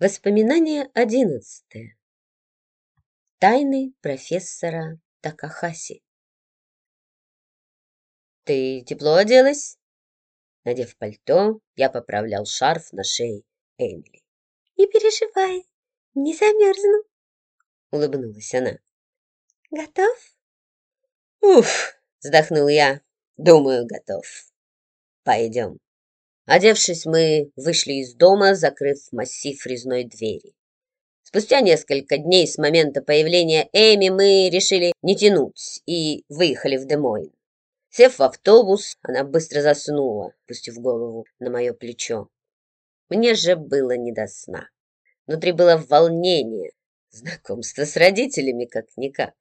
Воспоминание одиннадцатое. Тайны профессора Такахаси. «Ты тепло оделась?» Надев пальто, я поправлял шарф на шее Эмили. «Не переживай, не замерзну», — улыбнулась она. «Готов?» «Уф!» — вздохнул я. «Думаю, готов. Пойдем». Одевшись, мы вышли из дома, закрыв массив резной двери. Спустя несколько дней с момента появления Эми мы решили не тянуть и выехали в Демойн. Сев в автобус, она быстро заснула, пустив голову на мое плечо. Мне же было не до сна. Внутри было волнение, знакомство с родителями как-никак.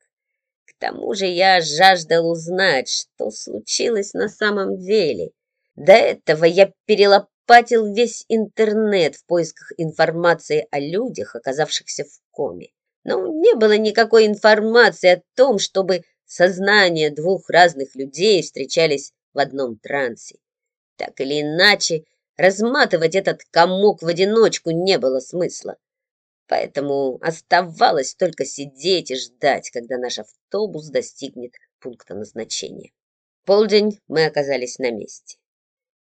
К тому же я жаждал узнать, что случилось на самом деле – до этого я перелопатил весь интернет в поисках информации о людях, оказавшихся в коме. Но не было никакой информации о том, чтобы сознания двух разных людей встречались в одном трансе. Так или иначе, разматывать этот комок в одиночку не было смысла. Поэтому оставалось только сидеть и ждать, когда наш автобус достигнет пункта назначения. Полдень мы оказались на месте.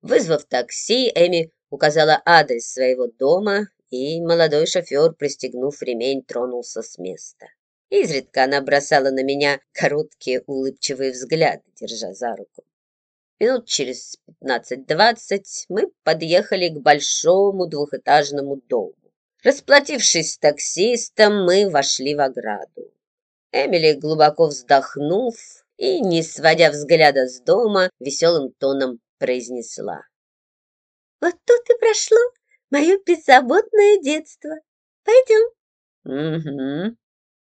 Вызвав такси, Эми указала адрес своего дома, и молодой шофер, пристегнув ремень, тронулся с места. Изредка она бросала на меня короткие улыбчивые взгляды, держа за руку. Минут через пятнадцать-двадцать мы подъехали к большому двухэтажному дому. Расплатившись с таксистом, мы вошли в ограду. Эмили, глубоко вздохнув и, не сводя взгляда с дома, веселым тоном произнесла. «Вот тут и прошло мое беззаботное детство. Пойдем». «Угу».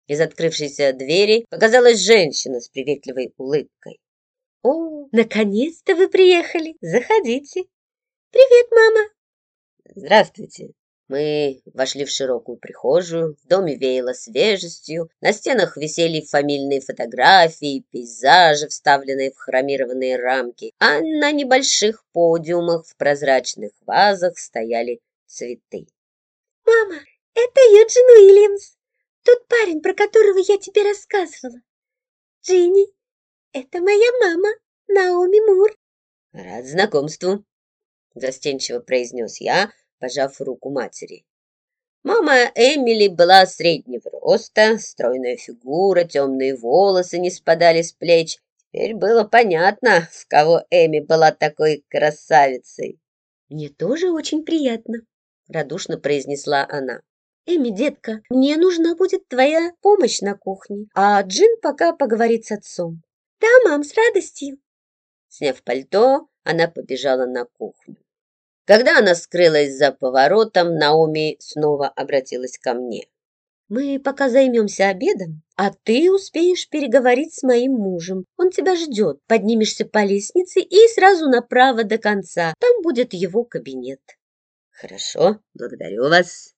Из открывшейся двери показалась женщина с приветливой улыбкой. «О, наконец-то вы приехали! Заходите!» «Привет, мама!» «Здравствуйте!» Мы вошли в широкую прихожую, в доме веяло свежестью, на стенах висели фамильные фотографии, пейзажи, вставленные в хромированные рамки, а на небольших подиумах в прозрачных вазах стояли цветы. «Мама, это Юджин Уильямс, тот парень, про которого я тебе рассказывала. Джинни, это моя мама, Наоми Мур». «Рад знакомству», — застенчиво произнес я, пожав руку матери. Мама Эмили была среднего роста, стройная фигура, темные волосы не спадали с плеч. Теперь было понятно, в кого Эми была такой красавицей. «Мне тоже очень приятно», — радушно произнесла она. «Эми, детка, мне нужна будет твоя помощь на кухне, а Джин пока поговорит с отцом». «Да, мам, с радостью». Сняв пальто, она побежала на кухню. Когда она скрылась за поворотом, Наоми снова обратилась ко мне. «Мы пока займемся обедом, а ты успеешь переговорить с моим мужем. Он тебя ждет. Поднимешься по лестнице и сразу направо до конца. Там будет его кабинет». «Хорошо, благодарю вас».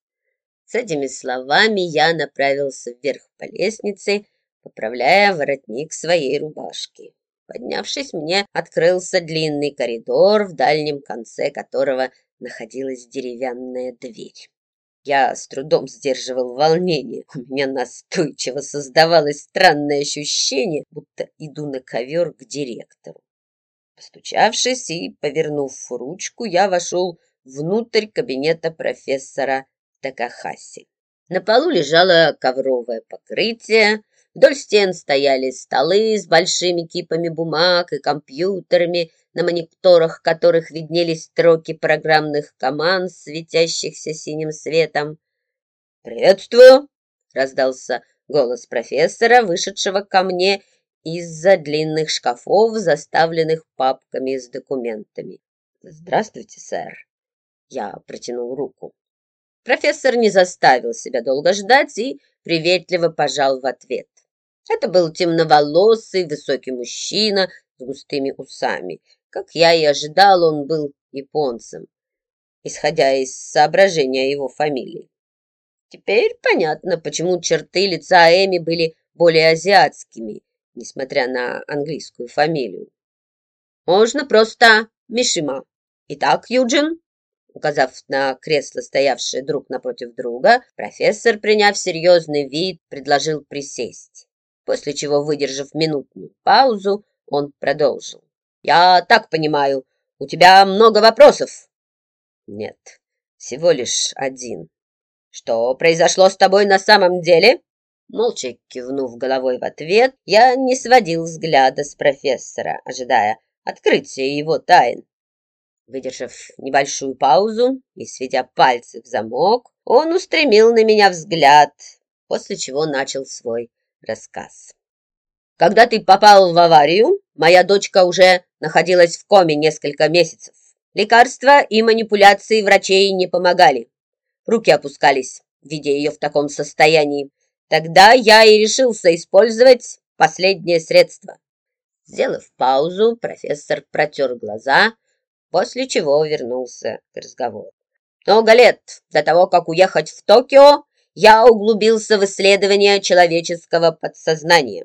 С этими словами я направился вверх по лестнице, поправляя воротник своей рубашки. Поднявшись, мне открылся длинный коридор, в дальнем конце которого находилась деревянная дверь. Я с трудом сдерживал волнение. У меня настойчиво создавалось странное ощущение, будто иду на ковер к директору. Постучавшись и повернув ручку, я вошел внутрь кабинета профессора Такахаси. На полу лежало ковровое покрытие, Вдоль стен стояли столы с большими кипами бумаг и компьютерами, на мониторах которых виднелись строки программных команд, светящихся синим светом. «Приветствую!» — раздался голос профессора, вышедшего ко мне из-за длинных шкафов, заставленных папками с документами. «Здравствуйте, сэр!» Я протянул руку. Профессор не заставил себя долго ждать и приветливо пожал в ответ. Это был темноволосый, высокий мужчина с густыми усами. Как я и ожидал, он был японцем, исходя из соображения его фамилии. Теперь понятно, почему черты лица Эми были более азиатскими, несмотря на английскую фамилию. Можно просто Мишима. Итак, Юджин, Указав на кресло, стоявшее друг напротив друга, профессор, приняв серьезный вид, предложил присесть. После чего, выдержав минутную паузу, он продолжил. «Я так понимаю, у тебя много вопросов?» «Нет, всего лишь один». «Что произошло с тобой на самом деле?» Молча кивнув головой в ответ, я не сводил взгляда с профессора, ожидая открытия его тайн. Выдержав небольшую паузу и сведя пальцы в замок, он устремил на меня взгляд, после чего начал свой рассказ. Когда ты попал в аварию, моя дочка уже находилась в коме несколько месяцев. Лекарства и манипуляции врачей не помогали. Руки опускались, видя ее в таком состоянии. Тогда я и решился использовать последнее средство. Сделав паузу, профессор протер глаза, после чего вернулся к разговору. Много лет до того, как уехать в Токио, я углубился в исследование человеческого подсознания.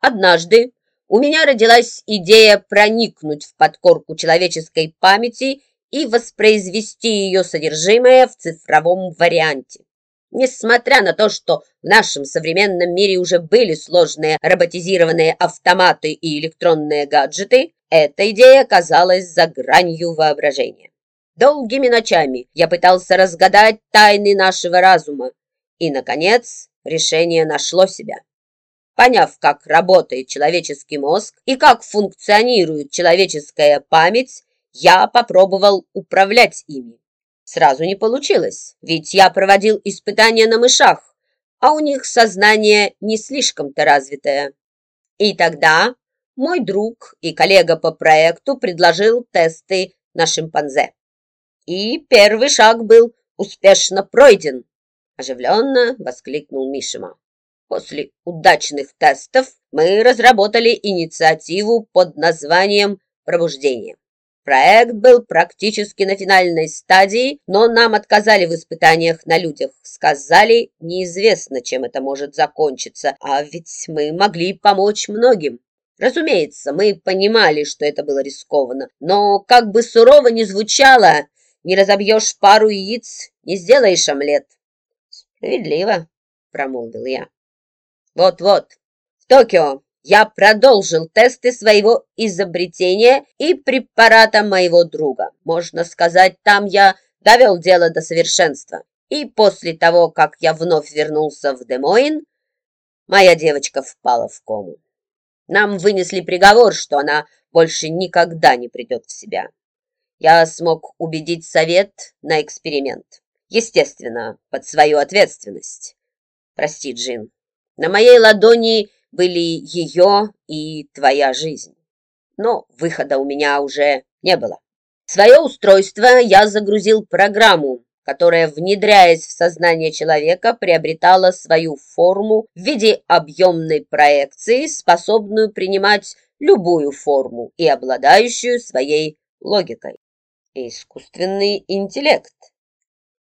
Однажды у меня родилась идея проникнуть в подкорку человеческой памяти и воспроизвести ее содержимое в цифровом варианте. Несмотря на то, что в нашем современном мире уже были сложные роботизированные автоматы и электронные гаджеты, эта идея казалась за гранью воображения. Долгими ночами я пытался разгадать тайны нашего разума, и, наконец, решение нашло себя. Поняв, как работает человеческий мозг и как функционирует человеческая память, я попробовал управлять ими. Сразу не получилось, ведь я проводил испытания на мышах, а у них сознание не слишком-то развитое. И тогда мой друг и коллега по проекту предложил тесты на шимпанзе. И первый шаг был успешно пройден, оживленно воскликнул Мишима. После удачных тестов мы разработали инициативу под названием «Пробуждение». Проект был практически на финальной стадии, но нам отказали в испытаниях на людях. Сказали, неизвестно, чем это может закончиться, а ведь мы могли помочь многим. Разумеется, мы понимали, что это было рискованно, но как бы сурово ни звучало, не разобьешь пару яиц, не сделаешь омлет. Справедливо, промолвил я. Вот-вот, в Токио я продолжил тесты своего изобретения и препарата моего друга. Можно сказать, там я довел дело до совершенства. И после того, как я вновь вернулся в Демоин, моя девочка впала в кому. Нам вынесли приговор, что она больше никогда не придет в себя. Я смог убедить совет на эксперимент. Естественно, под свою ответственность. Прости, Джин, на моей ладони были ее и твоя жизнь. Но выхода у меня уже не было. В свое устройство я загрузил программу, которая, внедряясь в сознание человека, приобретала свою форму в виде объемной проекции, способную принимать любую форму и обладающую своей логикой. Искусственный интеллект.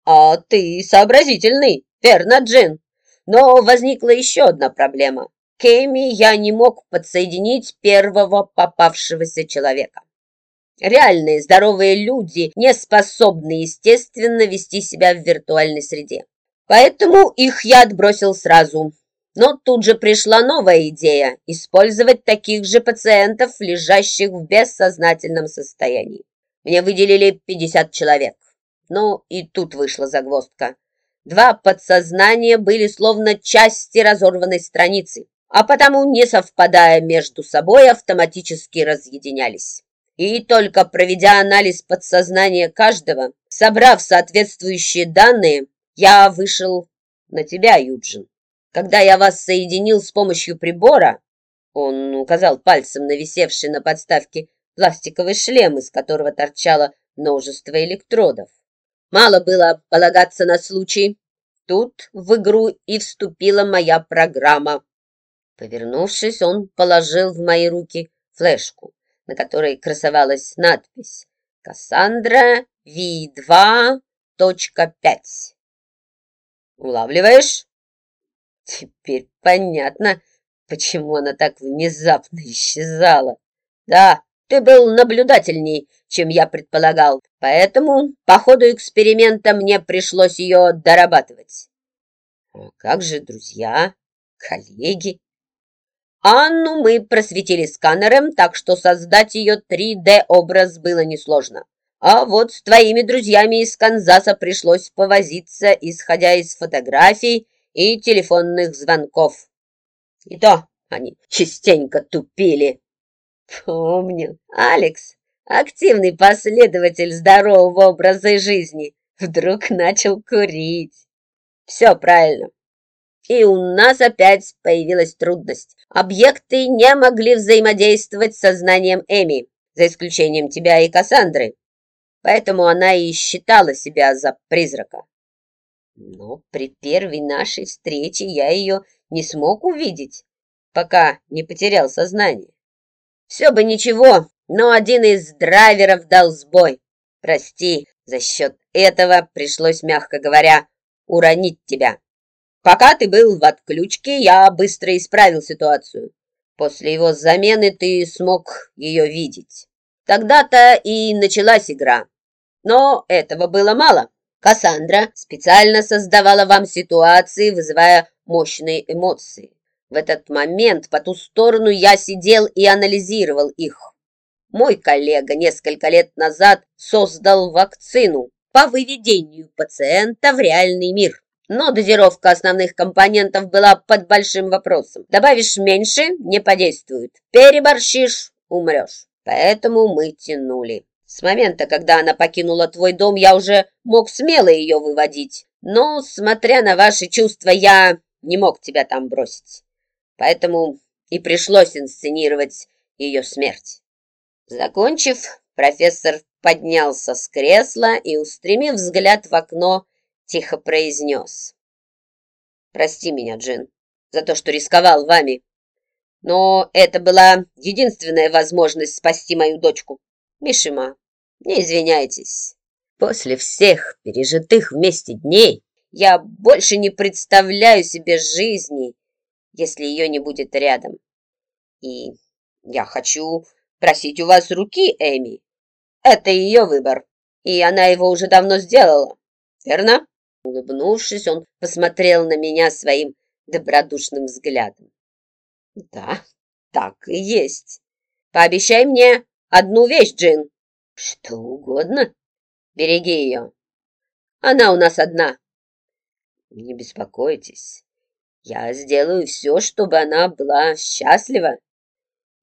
А ты сообразительный, верно, Джин? Но возникла еще одна проблема. К Эми я не мог подсоединить первого попавшегося человека. Реальные здоровые люди не способны, естественно, вести себя в виртуальной среде. Поэтому их я отбросил сразу. Но тут же пришла новая идея – использовать таких же пациентов, лежащих в бессознательном состоянии. Мне выделили 50 человек. Но и тут вышла загвоздка. Два подсознания были словно части разорванной страницы, а потому, не совпадая между собой, автоматически разъединялись. И только проведя анализ подсознания каждого, собрав соответствующие данные, я вышел на тебя, Юджин. Когда я вас соединил с помощью прибора, он указал пальцем на висевший на подставке пластиковый шлем, из которого торчало множество электродов. Мало было полагаться на случай. Тут в игру и вступила моя программа. Повернувшись, он положил в мои руки флешку, на которой красовалась надпись «Кассандра V2.5». Улавливаешь? Теперь понятно, почему она так внезапно исчезала. Да, ты был наблюдательней, чем я предполагал, поэтому по ходу эксперимента мне пришлось ее дорабатывать. А как же друзья, коллеги? Анну мы просветили сканером, так что создать ее 3D-образ было несложно. А вот с твоими друзьями из Канзаса пришлось повозиться, исходя из фотографий и телефонных звонков. И то они частенько тупили. Помню, Алекс, активный последователь здорового образа жизни, вдруг начал курить. Все правильно. И у нас опять появилась трудность. Объекты не могли взаимодействовать с сознанием Эми, за исключением тебя и Кассандры. Поэтому она и считала себя за призрака. Но при первой нашей встрече я ее не смог увидеть, пока не потерял сознание. Все бы ничего, но один из драйверов дал сбой. Прости, за счет этого пришлось, мягко говоря, уронить тебя. Пока ты был в отключке, я быстро исправил ситуацию. После его замены ты смог ее видеть. Тогда-то и началась игра. Но этого было мало. Кассандра специально создавала вам ситуации, вызывая мощные эмоции. В этот момент по ту сторону я сидел и анализировал их. Мой коллега несколько лет назад создал вакцину по выведению пациента в реальный мир. Но дозировка основных компонентов была под большим вопросом. Добавишь меньше – не подействует. Переборщишь – умрешь. Поэтому мы тянули. С момента, когда она покинула твой дом, я уже мог смело ее выводить. Но, смотря на ваши чувства, я не мог тебя там бросить. Поэтому и пришлось инсценировать ее смерть. Закончив, профессор поднялся с кресла и, устремив взгляд в окно, тихо произнес. «Прости меня, Джин, за то, что рисковал вами. Но это была единственная возможность спасти мою дочку. Мишима, не извиняйтесь. После всех пережитых вместе дней я больше не представляю себе жизни, если ее не будет рядом. И я хочу просить у вас руки, Эми. Это ее выбор, и она его уже давно сделала, верно?» Улыбнувшись, он посмотрел на меня своим добродушным взглядом. «Да, так и есть. Пообещай мне одну вещь, Джин. Что угодно. Береги ее. Она у нас одна. Не беспокойтесь. Я сделаю все, чтобы она была счастлива.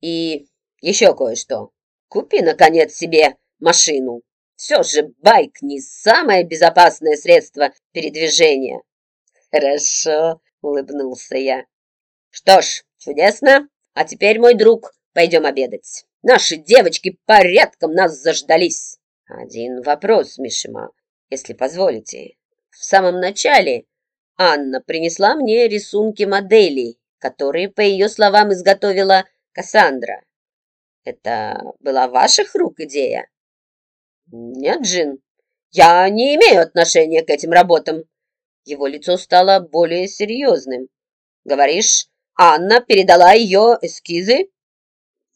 И еще кое-что. Купи, наконец, себе машину. Все же байк не самое безопасное средство передвижения. Хорошо, улыбнулся я. Что ж, чудесно. А теперь, мой друг, пойдем обедать. Наши девочки порядком нас заждались. Один вопрос, Мишима, если позволите. В самом начале Анна принесла мне рисунки моделей, которые, по ее словам, изготовила Кассандра. Это была ваших рук идея? Нет, Джин, я не имею отношения к этим работам. Его лицо стало более серьезным. Говоришь, Анна передала ее эскизы?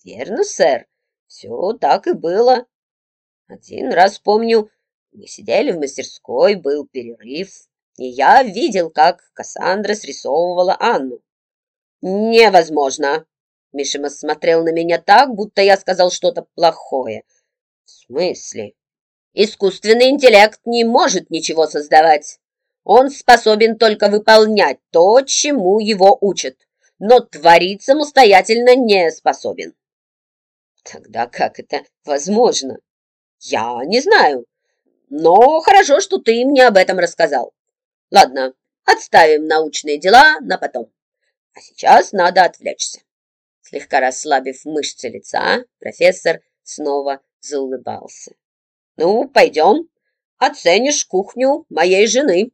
Верно, сэр. Все так и было. Один раз помню, мы сидели в мастерской, был перерыв, и я видел, как Кассандра срисовывала Анну. «Невозможно!» Мишима смотрел на меня так, будто я сказал что-то плохое. «В смысле?» «Искусственный интеллект не может ничего создавать. Он способен только выполнять то, чему его учат, но творить самостоятельно не способен». Тогда как это возможно? Я не знаю. Но хорошо, что ты мне об этом рассказал. Ладно, отставим научные дела на потом. А сейчас надо отвлечься. Слегка расслабив мышцы лица, профессор снова заулыбался. Ну, пойдем, оценишь кухню моей жены.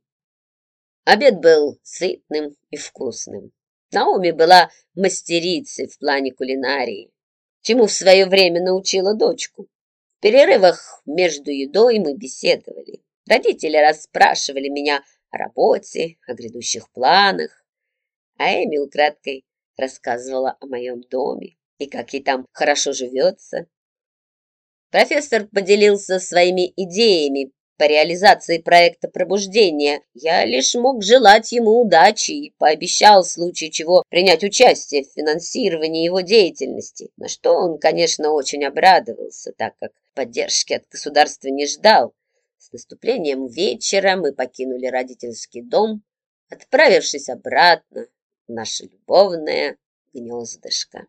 Обед был сытным и вкусным. Наоми была мастерицей в плане кулинарии чему в свое время научила дочку. В перерывах между едой мы беседовали. Родители расспрашивали меня о работе, о грядущих планах. А Эми украдкой рассказывала о моем доме и как ей там хорошо живется. Профессор поделился своими идеями по реализации проекта пробуждения. Я лишь мог желать ему удачи и пообещал в случае чего принять участие в финансировании его деятельности, на что он, конечно, очень обрадовался, так как поддержки от государства не ждал. С наступлением вечера мы покинули родительский дом, отправившись обратно наше любовное гнездышко.